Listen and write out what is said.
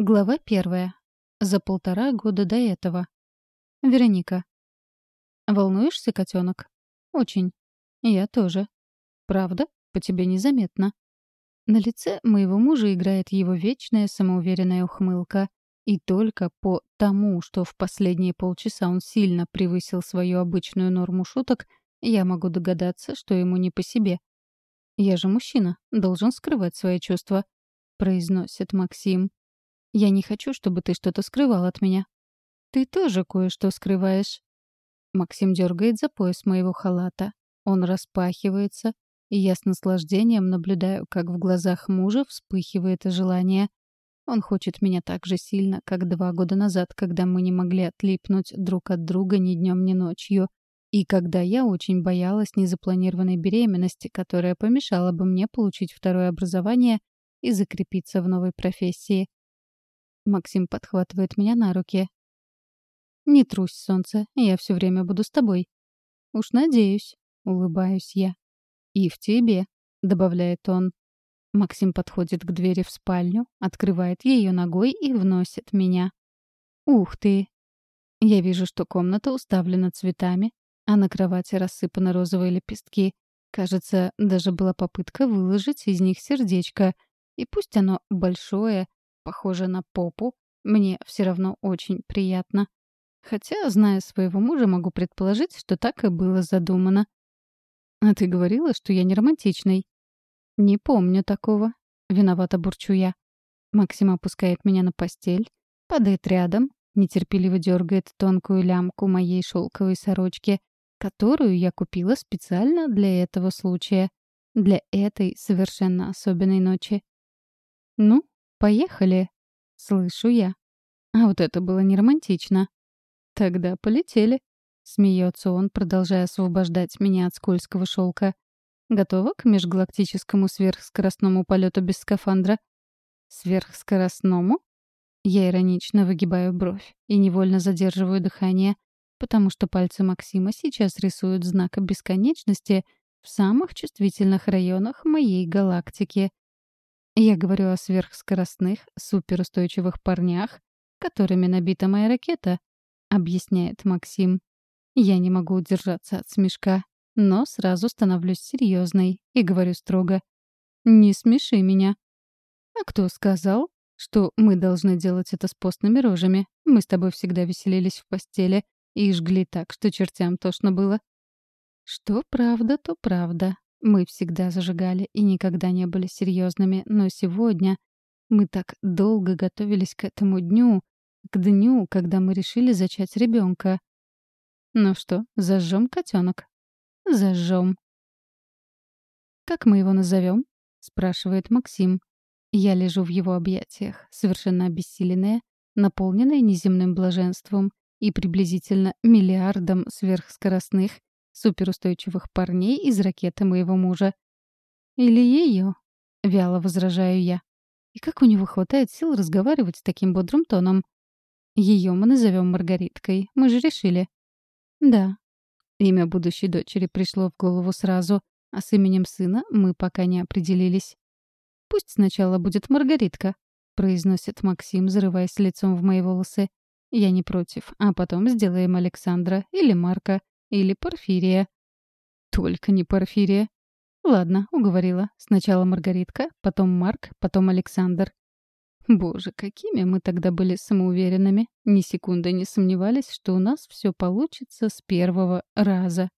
Глава первая. За полтора года до этого. Вероника. Волнуешься, котенок? Очень. Я тоже. Правда? По тебе незаметно. На лице моего мужа играет его вечная самоуверенная ухмылка. И только по тому, что в последние полчаса он сильно превысил свою обычную норму шуток, я могу догадаться, что ему не по себе. «Я же мужчина, должен скрывать свои чувства», — произносит Максим. Я не хочу, чтобы ты что-то скрывал от меня. Ты тоже кое-что скрываешь. Максим дергает за пояс моего халата. Он распахивается, и я с наслаждением наблюдаю, как в глазах мужа вспыхивает желание. Он хочет меня так же сильно, как два года назад, когда мы не могли отлипнуть друг от друга ни днем, ни ночью. И когда я очень боялась незапланированной беременности, которая помешала бы мне получить второе образование и закрепиться в новой профессии. Максим подхватывает меня на руки. «Не трусь, солнце, я все время буду с тобой». «Уж надеюсь», — улыбаюсь я. «И в тебе», — добавляет он. Максим подходит к двери в спальню, открывает ее ногой и вносит меня. «Ух ты!» Я вижу, что комната уставлена цветами, а на кровати рассыпаны розовые лепестки. Кажется, даже была попытка выложить из них сердечко. И пусть оно большое, похоже на попу, мне все равно очень приятно. Хотя, зная своего мужа, могу предположить, что так и было задумано. «А ты говорила, что я не романтичный?» «Не помню такого». Виновата бурчу я. Максим опускает меня на постель, падает рядом, нетерпеливо дергает тонкую лямку моей шелковой сорочки, которую я купила специально для этого случая, для этой совершенно особенной ночи. «Ну, «Поехали!» — слышу я. А вот это было не романтично. «Тогда полетели!» — смеется он, продолжая освобождать меня от скользкого шелка. «Готова к межгалактическому сверхскоростному полету без скафандра?» «Сверхскоростному?» Я иронично выгибаю бровь и невольно задерживаю дыхание, потому что пальцы Максима сейчас рисуют знак бесконечности в самых чувствительных районах моей галактики. Я говорю о сверхскоростных, суперустойчивых парнях, которыми набита моя ракета, объясняет Максим. Я не могу удержаться от смешка, но сразу становлюсь серьезной и говорю строго. «Не смеши меня». «А кто сказал, что мы должны делать это с постными рожами? Мы с тобой всегда веселились в постели и жгли так, что чертям тошно было». Что правда, то правда. Мы всегда зажигали и никогда не были серьезными, но сегодня мы так долго готовились к этому дню, к дню, когда мы решили зачать ребенка. Ну что, зажжем котенок? Зажжем. Как мы его назовем? спрашивает Максим. Я лежу в его объятиях, совершенно обессиленная, наполненная неземным блаженством и приблизительно миллиардом сверхскоростных суперустойчивых парней из ракеты моего мужа. Или ее, вяло возражаю я. И как у него хватает сил разговаривать таким бодрым тоном? Ее мы назовем Маргариткой, мы же решили. Да. Имя будущей дочери пришло в голову сразу, а с именем сына мы пока не определились. «Пусть сначала будет Маргаритка», — произносит Максим, зарываясь лицом в мои волосы. «Я не против, а потом сделаем Александра или Марка, или Порфирия. Только не Порфирия. Ладно, уговорила. Сначала Маргаритка, потом Марк, потом Александр. Боже, какими мы тогда были самоуверенными. Ни секунды не сомневались, что у нас все получится с первого раза.